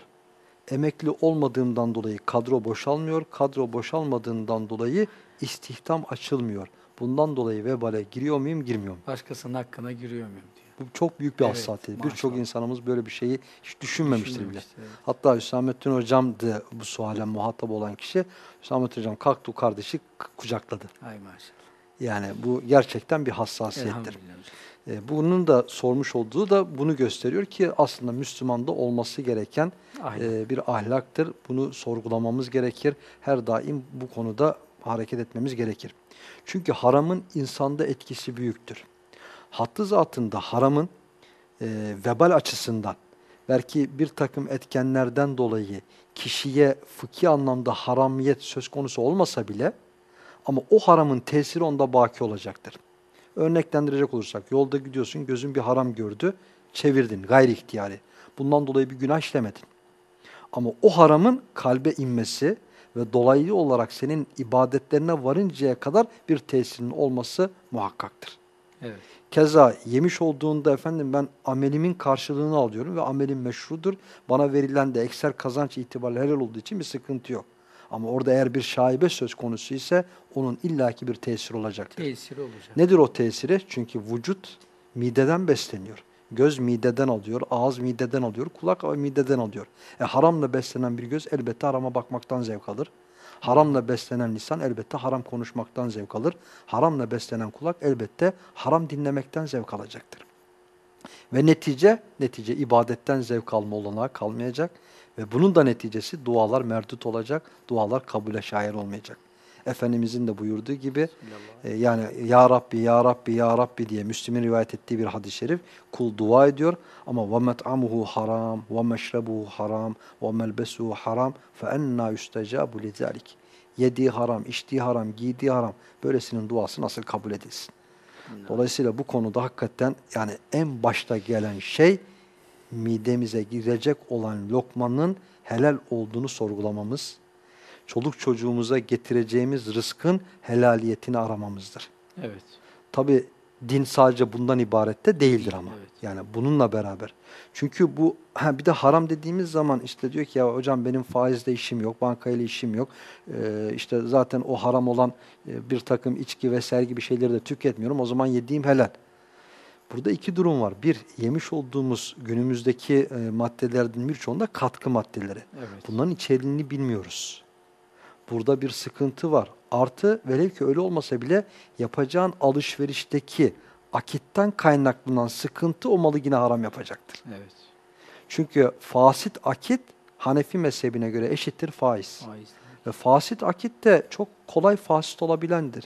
Emekli olmadığımdan dolayı kadro boşalmıyor. Kadro boşalmadığından dolayı istihdam açılmıyor. Bundan dolayı vebale giriyor muyum, girmiyor muyum? Başkasının hakkına giriyor muyum diyor. Bu çok büyük bir Evet, hassasiyet. Birçok insanımız böyle bir şeyi hiç düşünmemiştir bile. Evet. Hatta Hüsamettin Hocam'dı bu suale muhatap olan kişi. Hüsamettin Hocam kalktı kardeşi kucakladı. Ay maşallah. Yani bu gerçekten bir hassasiyettir. Hocam. E, bunun da sormuş olduğu da bunu gösteriyor ki aslında Müslümanda olması gereken e, bir ahlaktır. Bunu sorgulamamız gerekir. Her daim bu konuda hareket etmemiz gerekir. Çünkü haramın insanda etkisi büyüktür. Hattı zatında haramın e, vebal açısından belki bir takım etkenlerden dolayı kişiye fıkhi anlamda haramiyet söz konusu olmasa bile ama o haramın tesiri onda baki olacaktır. Örneklendirecek olursak yolda gidiyorsun gözün bir haram gördü çevirdin gayri ihtiyari. Bundan dolayı bir günah işlemedin. Ama o haramın kalbe inmesi ve dolaylı olarak senin ibadetlerine varıncaya kadar bir tesirinin olması muhakkaktır. Evet. Keza yemiş olduğunda efendim ben amelimin karşılığını alıyorum ve amelim meşrudur. Bana verilen de ekser kazanç itibariyle helal olduğu için bir sıkıntı yok. Ama orada eğer bir şaibe söz konusu ise onun illaki bir tesir olacaktır. Tesiri olacak. Nedir o tesiri? Çünkü vücut mideden besleniyor. Göz mideden alıyor, ağız mideden alıyor, kulak mideden alıyor. E haramla beslenen bir göz elbette harama bakmaktan zevk alır. Haramla beslenen lisan elbette haram konuşmaktan zevk alır. Haramla beslenen kulak elbette haram dinlemekten zevk alacaktır. Ve netice, netice ibadetten zevk alma olanağı kalmayacak. Ve bunun da neticesi dualar merdut olacak, dualar kabule şair olmayacak. Efendimizin de buyurduğu gibi e, yani Ya Rabbi, Ya Rabbi, Ya Rabbi diye Müslim'in rivayet ettiği bir hadis-i şerif kul dua ediyor ama وَمَتْعَمُهُ haram وَمَشْرَبُهُ haram وَمَلْبَسُهُ haram فَاَنَّا يُسْتَجَابُ لِذَٰلِكِ Yediği haram, içtiği haram, giydiği haram böylesinin duası nasıl kabul edilsin? Dolayısıyla bu konuda hakikaten yani en başta gelen şey midemize girecek olan lokmanın helal olduğunu sorgulamamız, çoluk çocuğumuza getireceğimiz rızkın helaliyetini aramamızdır. Evet. Tabi din sadece bundan ibaret de değildir ama. Evet. Yani bununla beraber. Çünkü bu ha bir de haram dediğimiz zaman işte diyor ki ya hocam benim faizle işim yok, bankayla işim yok. Ee, işte zaten o haram olan e, bir takım içki vesaire gibi şeyleri de tüketmiyorum. O zaman yediğim helal. Burada iki durum var. Bir, yemiş olduğumuz günümüzdeki e, maddelerden birçoğunda katkı maddeleri. Evet. Bunların içeriğini bilmiyoruz. Burada bir sıkıntı var. Artı velev ki öyle olmasa bile yapacağın alışverişteki akitten kaynaklanan sıkıntı o malı yine haram yapacaktır. Evet. Çünkü fasit akit Hanefi mezhebine göre eşittir faiz. Faiz. Ve fasit akit de çok kolay fasit olabilendir.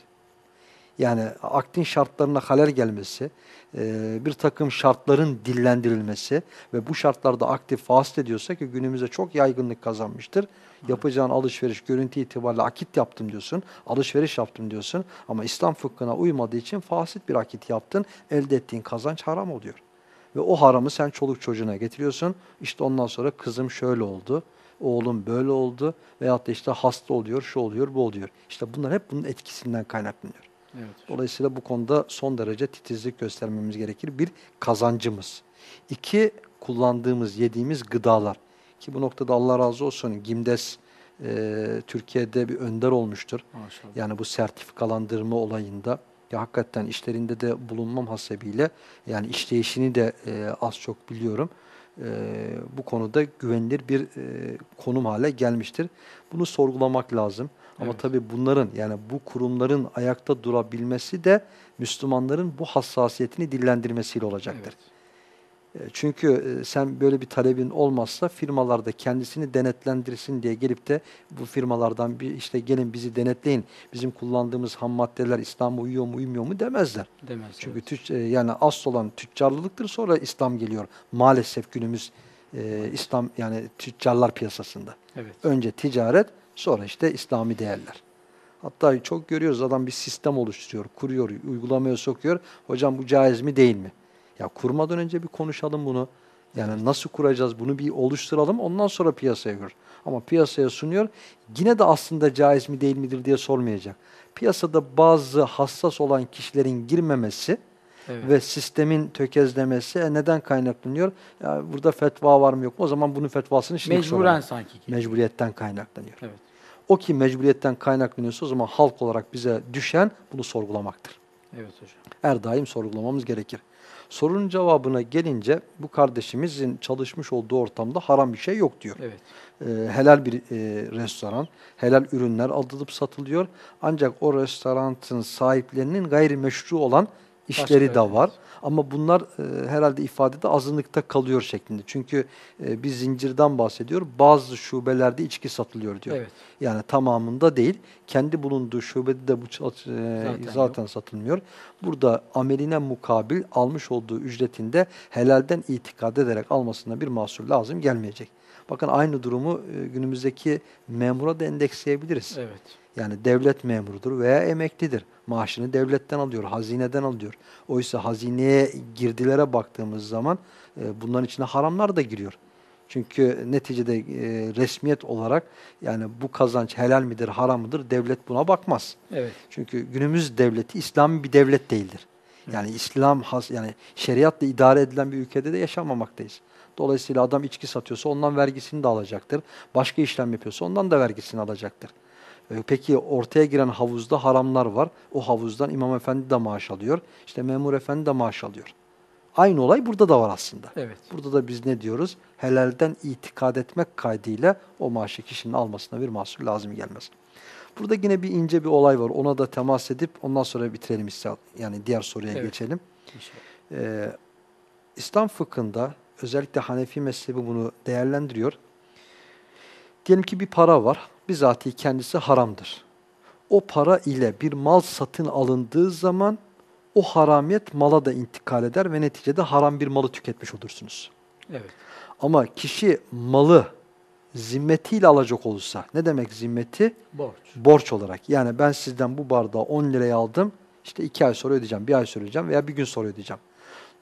Yani aktin şartlarına halel gelmesi, e, bir takım şartların dillendirilmesi ve bu şartlarda aktif fasit ediyorsa ki günümüzde çok yaygınlık kazanmıştır. Yapacağın alışveriş görüntü itibariyle akit yaptım diyorsun, alışveriş yaptım diyorsun ama İslam fıkhına uymadığı için fasit bir akit yaptın, elde ettiğin kazanç haram oluyor. Ve o haramı sen çoluk çocuğuna getiriyorsun. İşte ondan sonra kızım şöyle oldu, oğlum böyle oldu veyahut da işte hasta oluyor, şu oluyor, bu oluyor. İşte bunlar hep bunun etkisinden kaynaklanıyor. Evet. Dolayısıyla bu konuda son derece titizlik göstermemiz gerekir. Bir, kazancımız. İki, kullandığımız, yediğimiz gıdalar. Ki bu noktada Allah razı olsun Gimdes e, Türkiye'de bir önder olmuştur. Maşallah. Yani bu sertifikalandırma olayında ya hakikaten işlerinde de bulunmam hasebiyle yani işleyişini de e, az çok biliyorum. E, bu konuda güvenilir bir e, konum hale gelmiştir. Bunu sorgulamak lazım. Ama Evet. tabii bunların yani bu kurumların ayakta durabilmesi de Müslümanların bu hassasiyetini dillendirmesiyle olacaktır. Evet. E, Çünkü e, sen böyle bir talebin olmazsa firmalarda kendisini denetlendirsin diye gelip de bu firmalardan bir işte gelin bizi denetleyin. Bizim kullandığımız ham maddeler İslam'a uyuyor mu uymuyor mu demezler. Demez. Çünkü evet. tüc- e, yani asıl olan tüccarlılıktır sonra İslam geliyor. Maalesef günümüz e, İslam yani tüccarlar piyasasında. Evet. Önce ticaret sonra işte İslami değerler. Hatta çok görüyoruz adam bir sistem oluşturuyor, kuruyor, uygulamaya sokuyor. Hocam bu caiz mi değil mi? Ya kurmadan önce bir konuşalım bunu. Yani nasıl kuracağız bunu bir oluşturalım ondan sonra piyasaya gör. Ama piyasaya sunuyor yine de aslında caiz mi değil midir diye sormayacak. Piyasada bazı hassas olan kişilerin girmemesi Evet. ve sistemin tökezlemesi e, neden kaynaklanıyor? Ya burada fetva var mı yok mu? O zaman bunun fetvasını şimdi Mecburen soralım. sanki. ki. Mecburiyetten kaynaklanıyor. Evet. O ki mecburiyetten kaynaklanıyorsa o zaman halk olarak bize düşen bunu sorgulamaktır. Evet hocam. Her daim sorgulamamız gerekir. Sorunun cevabına gelince bu kardeşimizin çalışmış olduğu ortamda haram bir şey yok diyor. Evet. Ee, helal bir e, restoran, helal ürünler alınıp satılıyor. Ancak o restoranın sahiplerinin gayrimeşru olan işleri Başka, de var. evet. Ama bunlar e, herhalde ifadede azınlıkta kalıyor şeklinde. Çünkü e, bir zincirden bahsediyor. Bazı şubelerde içki satılıyor diyor. Evet. Yani tamamında değil. Kendi bulunduğu şubede de bu e, Zaten zaten, yok. satılmıyor. Burada ameline mukabil almış olduğu ücretinde helalden itikad ederek almasına bir mahsur lazım gelmeyecek. Bakın aynı durumu e, günümüzdeki memura da endeksleyebiliriz. Evet. Yani devlet memurudur veya emeklidir. Maaşını devletten alıyor, hazineden alıyor. Oysa hazineye girdilere baktığımız zaman e, bunların içine haramlar da giriyor. Çünkü neticede e, resmiyet olarak yani bu kazanç helal midir, haram mıdır devlet buna bakmaz. Evet. Çünkü günümüz devleti İslami bir devlet değildir. Yani İslam has yani şeriatla idare edilen bir ülkede de yaşamamaktayız. Dolayısıyla adam içki satıyorsa ondan vergisini de alacaktır. Başka işlem yapıyorsa ondan da vergisini alacaktır. E, Peki ortaya giren havuzda haramlar var. O havuzdan imam efendi de maaş alıyor. İşte memur efendi de maaş alıyor. Aynı olay burada da var aslında. Evet. Burada da biz ne diyoruz? Helalden itikad etmek kaydıyla o maaşı kişinin almasına bir mahsur lazım gelmez. Burada yine bir ince bir olay var. Ona da temas edip ondan sonra bitirelim. Yani diğer soruya Evet. geçelim. Ee, İslam fıkhında özellikle Hanefi mezhebi bunu değerlendiriyor. Diyelim ki bir para var. Bizatihi kendisi haramdır. O para ile bir mal satın alındığı zaman o haramiyet mala da intikal eder ve neticede haram bir malı tüketmiş olursunuz. Evet. Ama kişi malı zimmetiyle alacak olursa, ne demek zimmeti? Borç. Borç olarak. Yani ben sizden bu bardağı 10 liraya aldım, işte 2 ay sonra ödeyeceğim, 1 ay sonra ödeyeceğim veya bir gün sonra ödeyeceğim.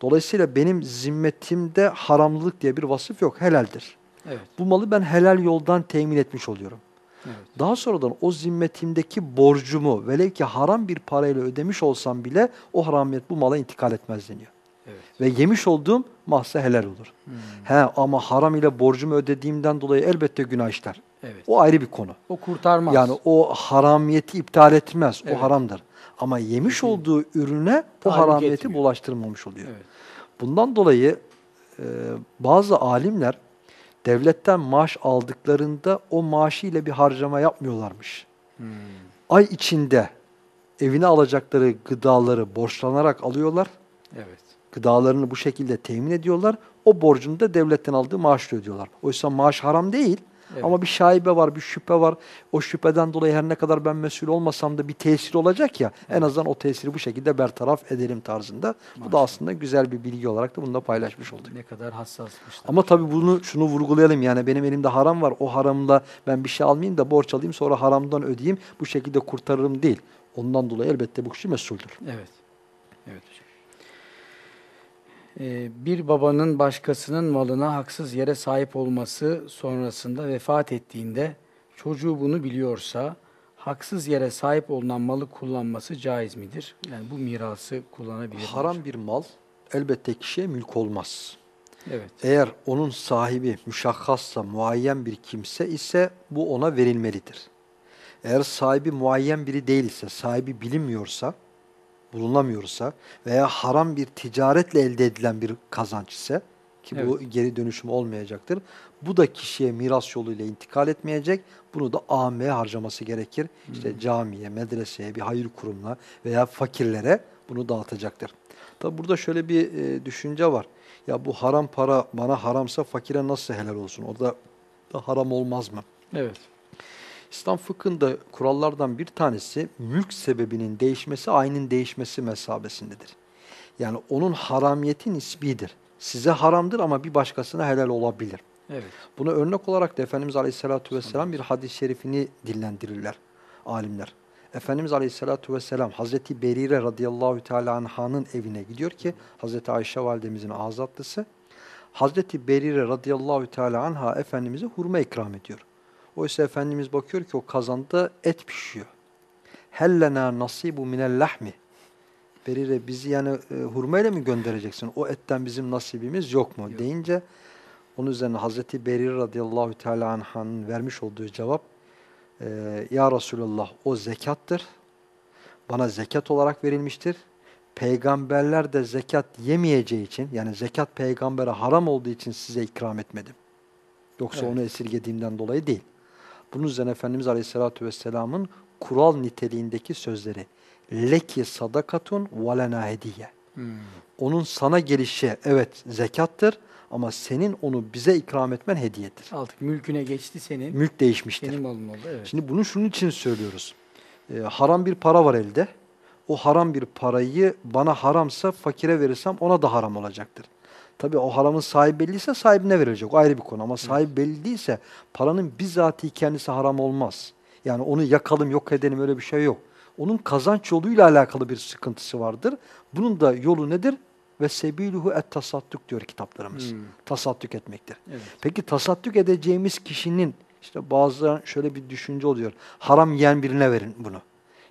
Dolayısıyla benim zimmetimde haramlılık diye bir vasıf yok, helaldir. Evet. Bu malı ben helal yoldan temin etmiş oluyorum. Evet. Daha sonradan o zimmetimdeki borcumu velev ki haram bir parayla ödemiş olsam bile o haramiyet bu mala intikal etmez deniyor. Evet. Ve yemiş olduğum mahsa helal olur. Hmm. He ama haram ile borcumu ödediğimden dolayı elbette günah işler. Evet. O ayrı bir konu. O kurtarmaz. Yani o haramiyeti iptal etmez. Evet. O haramdır. Ama yemiş olduğu ürüne o Tahrik haramiyeti etmiyor. bulaştırmamış oluyor. Evet. Bundan dolayı e, bazı alimler devletten maaş aldıklarında o maaşı ile bir harcama yapmıyorlarmış. Hmm. Ay içinde evine alacakları gıdaları borçlanarak alıyorlar. Evet. Gıdalarını bu şekilde temin ediyorlar. O borcunu da devletten aldığı maaşla ödüyorlar. Oysa maaş haram değil. Evet. Ama bir şaibe var, bir şüphe var. O şüpheden dolayı her ne kadar ben mesul olmasam da bir tesir olacak ya. En azından o tesiri bu şekilde bertaraf edelim tarzında. Bu da Maşallah. aslında güzel bir bilgi olarak da bunu da paylaşmış olduk. Ne kadar hassasmışlar. Ama tabii bunu şunu vurgulayalım yani benim elimde haram var. O haramla ben bir şey almayayım da borç alayım sonra haramdan ödeyeyim. Bu şekilde kurtarırım değil. Ondan dolayı elbette bu kişi mesuldür. Evet. Evet bir babanın başkasının malına haksız yere sahip olması sonrasında vefat ettiğinde çocuğu bunu biliyorsa haksız yere sahip olunan malı kullanması caiz midir? Yani bu mirası kullanabilir mi Haram bir mal elbette kişiye mülk olmaz. Evet. Eğer onun sahibi müşakhassa muayyen bir kimse ise bu ona verilmelidir. Eğer sahibi muayyen biri değil ise, sahibi bilinmiyorsa, bulunamıyorsa veya haram bir ticaretle elde edilen bir kazanç ise ki bu geri dönüşüm olmayacaktır. Bu da kişiye miras yoluyla intikal etmeyecek. Bunu da AM'ye harcaması gerekir. İşte camiye, medreseye, bir hayır kurumuna veya fakirlere bunu dağıtacaktır. Tabi burada şöyle bir e, düşünce var. Ya bu haram para bana haramsa fakire nasıl helal olsun? O da, da haram olmaz mı? Evet. İslam fıkhında kurallardan bir tanesi mülk sebebinin değişmesi ayının değişmesi mesabesindedir. Yani onun haramiyeti nisbidir. Size haramdır ama bir başkasına helal olabilir. Evet. Buna örnek olarak da Efendimiz Aleyhisselatü Vesselam bir hadis-i şerifini dillendirirler alimler. Efendimiz Aleyhisselatü Vesselam Hazreti Berire radıyallahu teala anhanın evine gidiyor ki Hazreti Ayşe validemizin azatlısı. Hazreti Berire radıyallahu teala anha Efendimiz'e hurma ikram ediyor. Oysa Efendimiz bakıyor ki o kazanda et pişiyor. Hellena nasibu minel lahmi. Berire bizi yani e, hurmayla mı göndereceksin? O etten bizim nasibimiz yok mu? Yok. deyince onun üzerine Hazreti Berire radıyallahu teala anhanın vermiş olduğu cevap e, Ya Resulallah o zekattır. Bana zekat olarak verilmiştir. Peygamberler de zekat yemeyeceği için yani zekat peygambere haram olduğu için size ikram etmedim. Yoksa Evet. onu esirgediğimden dolayı değil. Bunun üzerine Efendimiz Aleyhisselatü Vesselam'ın kural niteliğindeki sözleri leki sadakatun ve lena hediye. Hmm. Onun sana gelişi evet zekattır ama senin onu bize ikram etmen hediyedir. Artık mülküne geçti senin. Mülk değişmiştir. Senin malın oldu. Evet. Şimdi bunu şunun için söylüyoruz. Ee, haram bir para var elde. O haram bir parayı bana haramsa fakire verirsem ona da haram olacaktır. Tabii o haramın sahibi belliyse sahibine verilecek. O ayrı bir konu. Ama sahibi belli değilse paranın bizatihi kendisi haram olmaz. Yani onu yakalım yok edelim öyle bir şey yok. Onun kazanç yoluyla alakalı bir sıkıntısı vardır. Bunun da yolu nedir? Ve sebiluhu et tasadduk diyor kitaplarımız. Hmm. Tasadduk etmektir. Evet. Peki tasadduk edeceğimiz kişinin işte bazen şöyle bir düşünce oluyor. Haram yiyen birine verin bunu.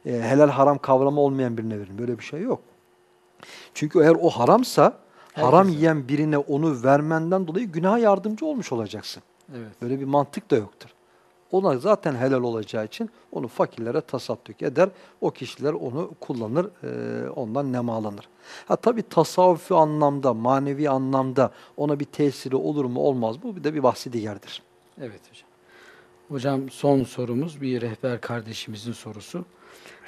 E, helal haram kavramı olmayan birine verin. Böyle bir şey yok. Çünkü eğer o haramsa haram yiyen birine onu vermenden dolayı günaha yardımcı olmuş olacaksın. Evet. Böyle bir mantık da yoktur. ona zaten helal olacağı için onu fakirlere tasadduk eder. O kişiler onu kullanır, e, ondan nemalanır. Ha tabii tasavvufi anlamda, manevi anlamda ona bir tesiri olur mu olmaz mı? Bu bir de bir bahsi diğerdir. Evet hocam. Hocam son sorumuz bir rehber kardeşimizin sorusu.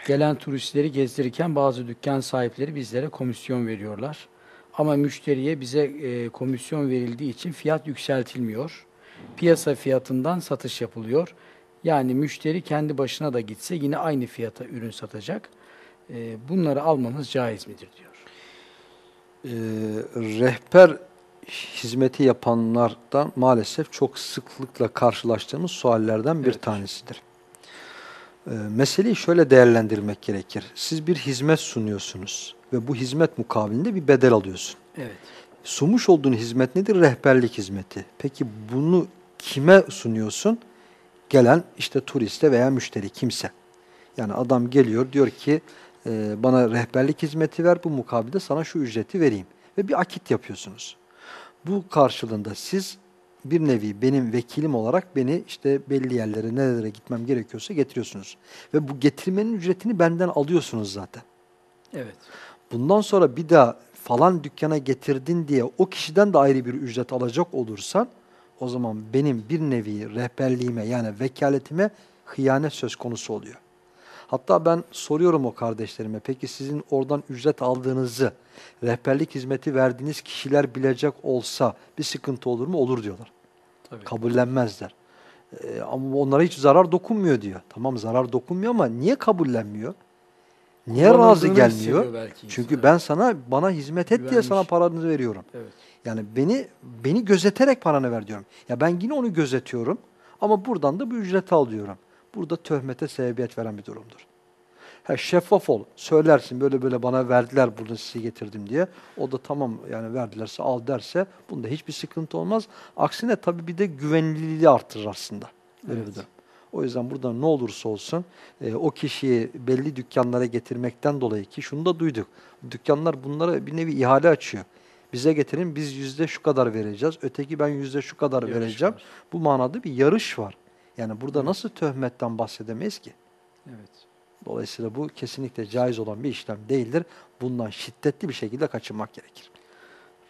Gelen turistleri gezdirirken bazı dükkan sahipleri bizlere komisyon veriyorlar. Ama müşteriye bize e, komisyon verildiği için fiyat yükseltilmiyor. Piyasa fiyatından satış yapılıyor. Yani müşteri kendi başına da gitse yine aynı fiyata ürün satacak. E, bunları almamız caiz midir diyor. Ee, rehber hizmeti yapanlardan maalesef çok sıklıkla karşılaştığımız suallerden bir Evet. tanesidir. Ee, meseleyi şöyle değerlendirmek gerekir. Siz bir hizmet sunuyorsunuz ve bu hizmet mukabilinde bir bedel alıyorsun. Evet. Sunmuş olduğun hizmet nedir? Rehberlik hizmeti. Peki bunu kime sunuyorsun? Gelen işte turiste veya müşteri kimse. Yani adam geliyor diyor ki e, bana rehberlik hizmeti ver bu mukabilde sana şu ücreti vereyim. Ve bir akit yapıyorsunuz. Bu karşılığında siz bir nevi benim vekilim olarak beni işte belli yerlere nerelere gitmem gerekiyorsa getiriyorsunuz. Ve bu getirmenin ücretini benden alıyorsunuz zaten. Evet. Bundan sonra bir daha falan dükkana getirdin diye o kişiden de ayrı bir ücret alacak olursan o zaman benim bir nevi rehberliğime yani vekaletime hıyanet söz konusu oluyor. Hatta ben soruyorum o kardeşlerime peki sizin oradan ücret aldığınızı rehberlik hizmeti verdiğiniz kişiler bilecek olsa bir sıkıntı olur mu? Olur diyorlar. Tabii. Kabullenmezler. Ee, ama onlara hiç zarar dokunmuyor diyor. Tamam zarar dokunmuyor ama niye kabullenmiyor? Niye razı gelmiyor? Çünkü insan. ben sana bana hizmet et diye sana paranı veriyorum. Evet. Yani beni beni gözeterek paranı ver diyorum. Ya ben yine onu gözetiyorum ama buradan da bu ücreti alıyorum. Burada töhmete sebebiyet veren bir durumdur. Ha, şeffaf ol. Söylersin böyle böyle bana verdiler bunu size getirdim diye. O da tamam yani verdilerse al derse bunda hiçbir sıkıntı olmaz. Aksine tabii bir de güvenilirliği artırır aslında. Böyle bir Evet. durum. O yüzden burada ne olursa olsun e, o kişiyi belli dükkanlara getirmekten dolayı ki şunu da duyduk. Dükkanlar bunlara bir nevi ihale açıyor. Bize getirin biz yüzde şu kadar vereceğiz. Öteki ben yüzde şu kadar Yarış vereceğim. var. Bu manada bir yarış var. Yani burada nasıl töhmetten bahsedemeyiz ki? Evet. Dolayısıyla bu kesinlikle caiz olan bir işlem değildir. Bundan şiddetli bir şekilde kaçınmak gerekir.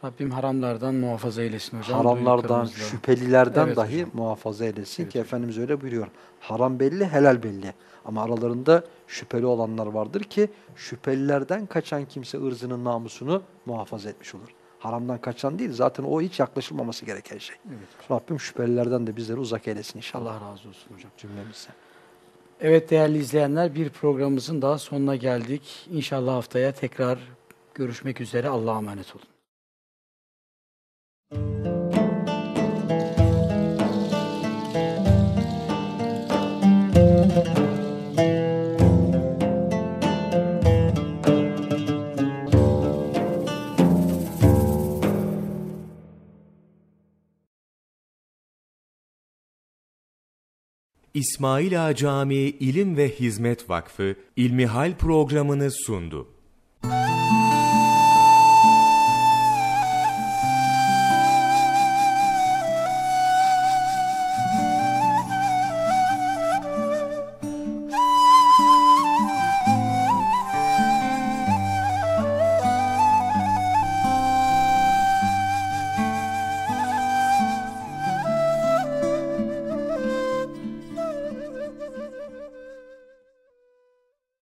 Rabbim haramlardan muhafaza eylesin hocam. Haramlardan, şüphelilerden Evet dahi hocam. muhafaza eylesin Evet ki. Efendimiz öyle buyuruyor. Haram belli, helal belli. Ama aralarında şüpheli olanlar vardır ki şüphelilerden kaçan kimse ırzının namusunu muhafaza etmiş olur. Haramdan kaçan değil zaten o hiç yaklaşılmaması gereken şey. Evet. Rabbim şüphelilerden de bizleri uzak eylesin inşallah. Allah razı olsun hocam. Cümlemize. Evet değerli izleyenler bir programımızın daha sonuna geldik. İnşallah haftaya tekrar görüşmek üzere. Allah'a emanet olun. İsmail Ağa Camii İlim ve Hizmet Vakfı İlmihal programını sundu.